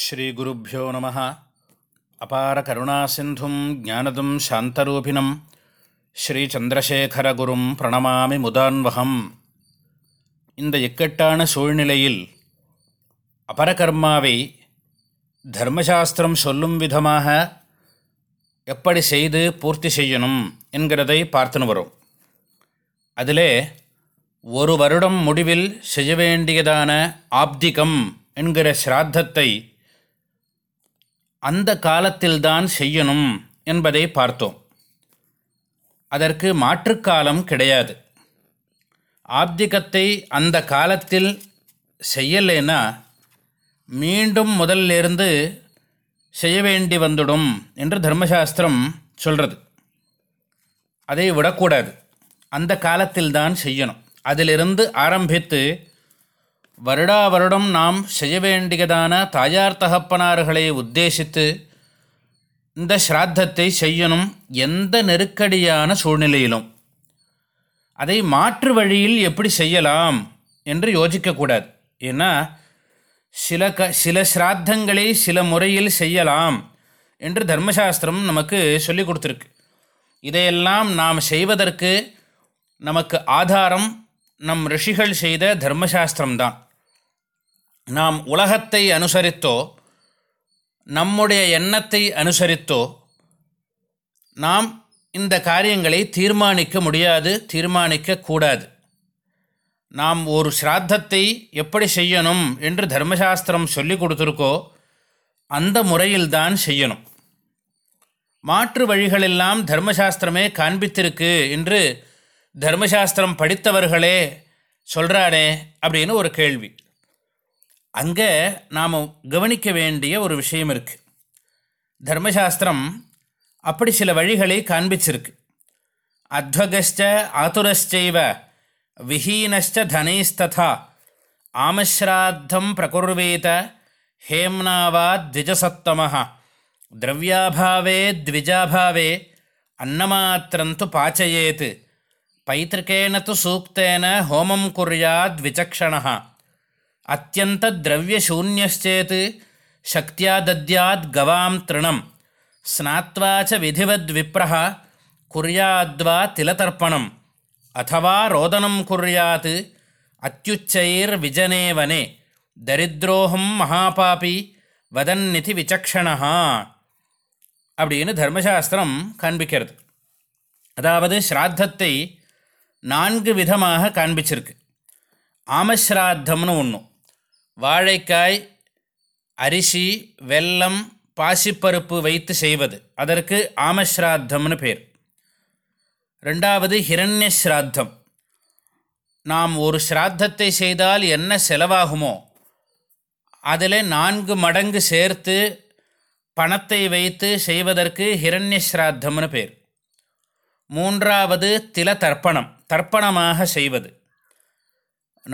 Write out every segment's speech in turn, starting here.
ஸ்ரீகுருப்போ நம. அபார கருணாசிந்தும் ஜானதும் சாந்தரூபிணம். ஸ்ரீச்சந்திரசேகரகுரும் பிரணமாமி முதான்வகம். இந்த இக்கட்டான சூழ்நிலையில் அபரகர்மாவை தர்மசாஸ்திரம் சொல்லும் விதமாக எப்படி செய்து பூர்த்தி செய்யணும் என்கிறதை பார்த்துன்னு வரும். அதிலே ஒரு வருடம் முடிவில் செய்ய வேண்டியதான ஆப்திகம் என்கிற ஸ்ராத்தத்தை அந்த காலத்தில்தான் செய்யணும் என்பதை பார்த்தோம். அதற்கு மாற்றுக்காலம் கிடையாது. ஆப்திகத்தை அந்த காலத்தில் செய்யலைன்னா மீண்டும் முதல்லிருந்து செய்ய வேண்டி வந்துடும் என்று தர்மசாஸ்திரம் சொல்கிறது அதை விடக்கூடாது. அந்த காலத்தில்தான் செய்யணும். அதிலிருந்து ஆரம்பித்து வருடா வருடம் நாம் செய்ய வேண்டியதான தாயார் தகப்பனார்களை உத்தேசித்து இந்த ஸ்ராத்தத்தை செய்யணும் எந்த நெருக்கடியான சூழ்நிலையிலும். அதை மாற்று வழியில் எப்படி செய்யலாம் என்று யோசிக்கக்கூடாது. ஏன்னா சில க சில ஸ்ராத்தங்களை சில முறையில் செய்யலாம் என்று தர்மசாஸ்திரம் நமக்கு சொல்லி கொடுத்துருக்கு. இதையெல்லாம் நாம் செய்வதற்கு நமக்கு ஆதாரம் நம் ரிஷிகள் செய்த தர்மசாஸ்திரம்தான். நாம் உலகத்தை அனுசரித்தோ நம்முடைய எண்ணத்தை அனுசரித்தோ நாம் இந்த காரியங்களை தீர்மானிக்க முடியாது தீர்மானிக்க கூடாது. நாம் ஒரு ஸ்ராத்தத்தை எப்படி செய்யணும் என்று தர்மசாஸ்திரம் சொல்லி கொடுத்துருக்கோ அந்த முறையில்தான் செய்யணும். மாற்று வழிகளெல்லாம் தர்மசாஸ்திரமே காண்பித்திருக்கு என்று தர்மசாஸ்திரம் படித்தவர்களே சொல்கிறாரே அப்படின்னு ஒரு கேள்வி. அங்கே நாம் கவனிக்க வேண்டிய ஒரு விஷயம் இருக்குது தர்மசாஸ்திரம் அப்படி சில வழிகளை காண்பிச்சிருக்கு. அத்வகஸ்ட ஆதுரஸ்சைவ விஹீனஸ்ட தனைஸ்ததா ஆமஸ்ராத்தம் பிரகுர்வேத ஹேம்னாவா த்விஜசத்தம திரவியாபாவே த்விஜாபாவே அன்னமாத்திரந்து பாச்சயேத் பைத்திருக்கேன து சூக்தேன ஹோமம் குர்யாத் விசக்ஷணா அத்தியந்தத்ரவியசூன்யச்சேத் சக்தியா தத்யாத் கவாம் திருணம் ஸ்நாத்வாச்ச ச விதிவத் விப்ரஹ குர்யாத்வா திலதர்ப்பணம் அதவா ரோதனம் குர்யாத் அத்யுச்சைர் விஜனேவனே தரித்ரோகம் மகாபாபி வதன்னிதி விசக்ஷணா அப்படின்னு தர்மசாஸ்திரம் காண்பிக்கிறது அதாவது ஸ்ராத்தத்தை நான்கு விதமாக காண்பிச்சிருக்கு ஆமஸ்ராத்தம்னு ஒன்று வாழைக்காய் அரிசி வெல்லம் பாசிப்பருப்பு வைத்து செய்வது. அதற்கு ஆமஸ்ராத்தம்னு பேர். ரெண்டாவது ஹிரண்ய ஸ்ராத்தம் நாம் ஒரு ஸ்ராத்தத்தை செய்தால் என்ன செலவாகுமோ அதில் நான்கு மடங்கு சேர்த்து பணத்தை வைத்து செய்வதற்கு ஹிரண்ய ஸ்ராத்தம்னு பேர். மூன்றாவது தில தர்ப்பணம் தர்ப்பணமாக செய்வது.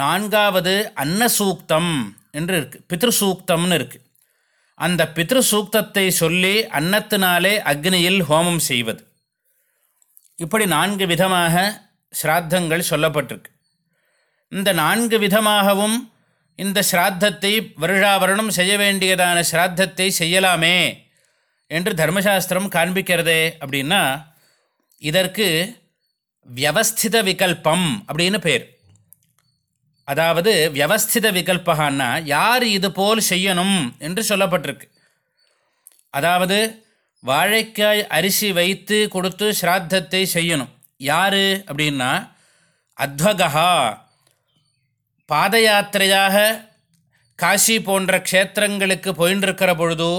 நான்காவது அன்னசூக்தம் என்று இருக்குது பித்ருசூக்தம்னு இருக்குது அந்த பித்ருசூக்தத்தை சொல்லி அன்னத்தினாலே அக்னியில் ஹோமம் செய்வது. இப்படி நான்கு விதமாக ஸ்ராத்தங்கள் சொல்லப்பட்டிருக்கு. இந்த நான்கு விதமாகவும் இந்த ஸ்ராத்தத்தை வருஷாவரணம் செய்ய வேண்டியதான ஸ்ராத்தத்தை செய்யலாமே என்று தர்மசாஸ்திரம் காண்பிக்கிறதே அப்படின்னா இதற்கு வியவஸ்தித விகல்பம் அப்படின்னு பேர். அதாவது வியவஸ்தித விகல்பகான்னா யார் இது போல் செய்யணும் என்று சொல்லப்பட்டிருக்கு. அதாவது வாழைக்காய் அரிசி வைத்து கொடுத்து ஸ்ராத்தத்தை செய்யணும். யார் அப்படின்னா அத்வகா பாத யாத்திரையாக காசி போன்ற க்ஷேத்திரங்களுக்கு போயின்றிருக்கிற பொழுது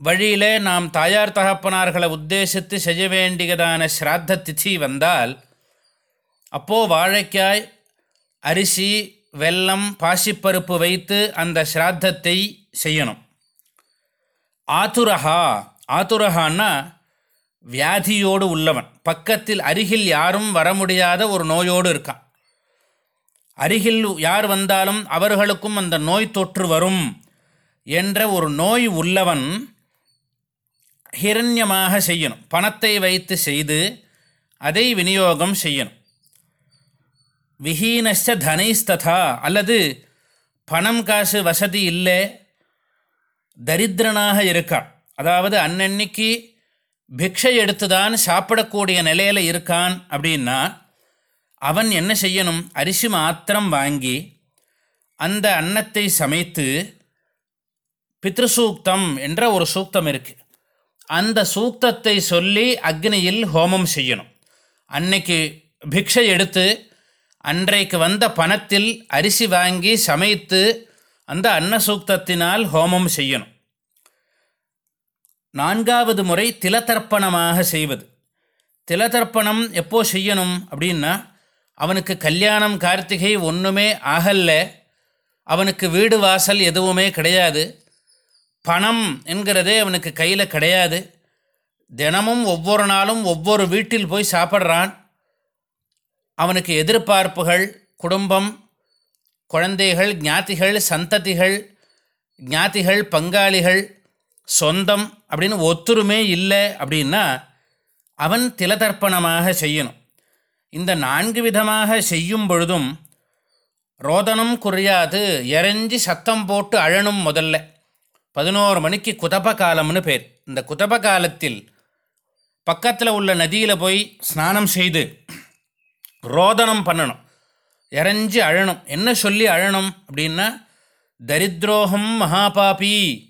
வழியிலே நாம் தாயார் தகப்பனார்களை உத்தேசித்து செய்ய வேண்டியதான ஸ்ராத்த திதி வந்தால் அப்போது வாழைக்காய் அரிசி வெல்லம் பாசிப்பருப்பு வைத்து அந்த ஸ்ராத்தத்தை செய்யணும். ஆத்துரஹா ஆத்துரஹான்னா வியாதியோடு உள்ளவன். பக்கத்தில் அருகில் யாரும் வர முடியாத ஒரு நோயோடு இருக்கான். அருகில் யார் வந்தாலும் அவர்களுக்கும் அந்த நோய் தொற்று வரும் என்ற ஒரு நோய் உள்ளவன் ஹிரண்யமாக செய்யணும். பணத்தை வைத்து செய்து அதை விநியோகம் செய்யணும். விஹீனஸ்ச தனைஸ்ததா அல்லது பணம் காசு வசதி இல்லை தரித்திரனாக இருக்கான் அதாவது அன்னன்னைக்கு பிக்ஷை எடுத்து தான் சாப்பிடக்கூடிய நிலையில் இருக்கான் அப்படின்னா அவன் என்ன செய்யணும்? அரிசி மாத்திரம் வாங்கி அந்த அன்னத்தை சமைத்து பித்ருசூக்தம் என்ற ஒரு சூக்தம் இருக்குது அந்த சூக்தத்தை சொல்லி அக்னியில் ஹோமம் செய்யணும். அன்னைக்கு பிக்ஷை எடுத்து அன்றைக்கு வந்த பணத்தில் அரிசி வாங்கி சமைத்து அந்த அன்னசூக்தத்தினால் ஹோமம் செய்யணும். நான்காவது முறை திலதர்ப்பணமாக செய்வது. திலதர்ப்பணம் எப்போ செய்யணும் அப்படின்னா அவனுக்கு கல்யாணம் கார்த்திகை ஒன்றுமே ஆகல்ல அவனுக்கு வீடு வாசல் எதுவுமே கிடையாது பணம் என்கிறதே அவனுக்கு கையில் கிடையாது தினமும் ஒவ்வொரு நாளும் ஒவ்வொரு வீட்டில் போய் சாப்பிட்றான் அவனுக்கு எதிர்பார்ப்புகள் குடும்பம் குழந்தைகள் ஞாத்திகள் சந்ததிகள் ஞாத்திகள் பங்காளிகள் சொந்தம் அப்படின்னு ஒத்துருமே இல்லை அப்படின்னா அவன் திலதர்ப்பணமாக செய்யணும். இந்த நான்கு விதமாக செய்யும் பொழுதும் ரோதனம் குறையாது எரஞ்சி சத்தம் போட்டு அழணும் முதல்ல. பதினோரு மணிக்கு குதப காலம்னு பேர். இந்த குதப காலத்தில் பக்கத்தில் உள்ள நதியில் போய் ஸ்நானம் செய்து ரோதனம் பண்ணணும். இறஞ்சி அழணும். என்ன சொல்லி அழணும் அப்படின்னா தரித்ரோகம் மகாபாபி.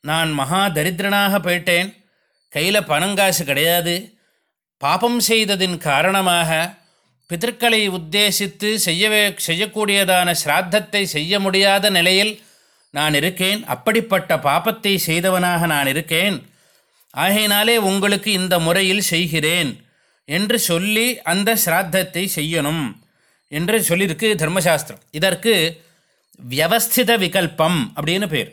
நான் மகா தரித்திரனாக போயிட்டேன். கையில் பணங்காசு கிடையாது. பாபம் செய்ததின் காரணமாக பிதற்களை உத்தேசித்து செய்யவே செய்யக்கூடியதான சிராத்தத்தை செய்ய முடியாத நிலையில் நான் இருக்கேன். அப்படிப்பட்ட பாப்பத்தை செய்தவனாக நான் இருக்கேன். ஆகையினாலே உங்களுக்கு இந்த முறையில் செய்கிறேன். என்று சொல்லி அந்த சிராத்தத்தை செய்யணும் என்று சொல்லியிருக்கு தர்மசாஸ்திரம். இதற்கு வியவஸ்தித விகல்பம் அப்படின்னு பேர்.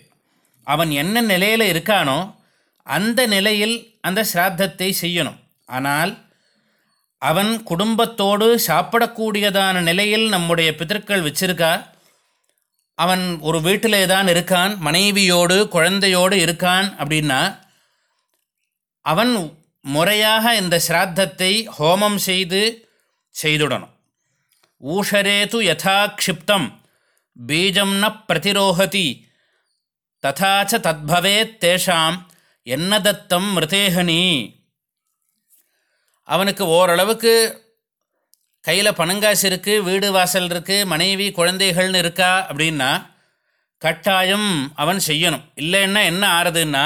அவன் என்ன நிலையில் இருக்கானோ அந்த நிலையில் அந்த சிராத்தத்தை செய்யணும். ஆனால் அவன் குடும்பத்தோடு சாப்பிடக்கூடியதான நிலையில் நம்முடைய பிதற்கள் வச்சிருக்கா? அவன் ஒரு வீட்டிலே தான் இருக்கான் மனைவியோடு குழந்தையோடு இருக்கான் அப்படின்னா அவன் முறையாக இந்த ஸ்ராத்தத்தை ஹோமம் செய்து செய்துடணும். ஊஷரேது யதா க்ஷிப்தம் பீஜம் ந பிரதிரோகதி ததாச்ச தத்பவேத் தேஷாம் என்ன தத்தம் மிருதேகனி அவனுக்கு ஓரளவுக்கு கையில் பணங்காசு இருக்குது வீடு வாசல் இருக்குது மனைவி குழந்தைகள்னு இருக்கா அப்படின்னா கட்டாயம் அவன் செய்யணும். இல்லைன்னா என்ன ஆறுதுன்னா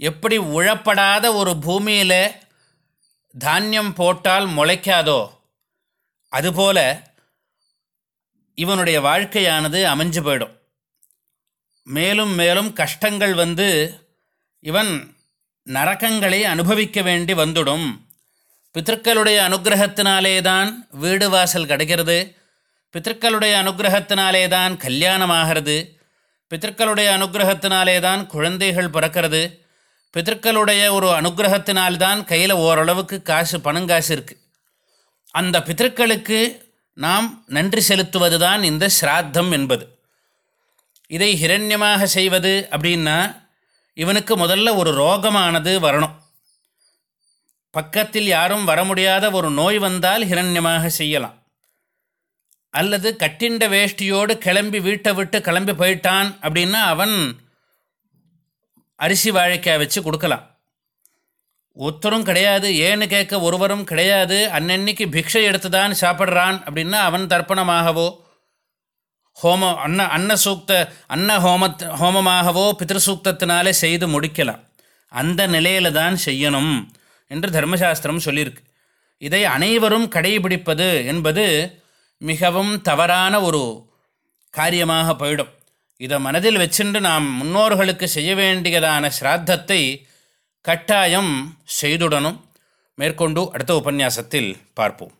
எப்படி உழப்படாத ஒரு பூமியில் தானியம் போட்டால் முளைக்காதோ அதுபோல இவனுடைய வாழ்க்கையானது அமைஞ்சு போயிடும். மேலும் மேலும் கஷ்டங்கள் வந்து இவன் நரக்கங்களை அனுபவிக்க வேண்டி வந்துடும். பித்தர்களுடைய அனுகிரகத்தினாலே தான் வீடு வாசல் கிடைக்கிறது பித்தர்களுடைய அனுகிரகத்தினாலே தான் கல்யாணம் ஆகிறது பித்தர்களுடைய அனுகிரகத்தினாலே தான் குழந்தைகள் பிறக்கிறது. பித்தர்களுடைய ஒரு அனுகிரகத்தினால்தான் கையில் ஓரளவுக்கு காசு பணங்காசு இருக்குது அந்த பித்தர்களுக்கு நாம் நன்றி செலுத்துவது தான் இந்த ஸ்ராத்தம் என்பது. இதை ஹிரண்யமாக செய்வது அப்படின்னா இவனுக்கு முதல்ல ஒரு ரோகமானது வரணும். பக்கத்தில் யாரும் வர முடியாத ஒரு நோய் வந்தால் ஹிரண்யமாக செய்யலாம். அல்லது கட்டிண்ட வேஷ்டியோடு கிளம்பி வீட்டை விட்டு கிளம்பி போயிட்டான் அப்படின்னா அவன் அரிசி வாழைக்காய் வச்சு கொடுக்கலாம். ஒருத்தரும் கிடையாது ஏன்னு கேட்க ஒருவரும் கிடையாது. அன்னன்னைக்கு பிக்ஷை எடுத்து தான் சாப்பிட்றான் அப்படின்னா அவன் தர்ப்பணமாகவோ ஹோம அன்ன அன்னசூக்த அன்ன ஹோமத் ஹோமமாகவோ பித்ருசூக்தத்தினாலே செய்து முடிக்கலாம். அந்த நிலையில் தான் செய்யணும் என்று தர்மசாஸ்திரம் சொல்லியிருக்கு. இதை அனைவரும் கடைபிடிப்பது என்பது மிகவும் தவறான ஒரு காரியமாக போயிடும். இதை மனதில் வச்சுண்டு நாம் முன்னோர்களுக்கு செய்ய வேண்டியதான ஸ்ராத்தத்தை கட்டாயம் செய்துடணும். மேற்கொண்டு அடுத்த உபன்யாசத்தில் பார்ப்போம்.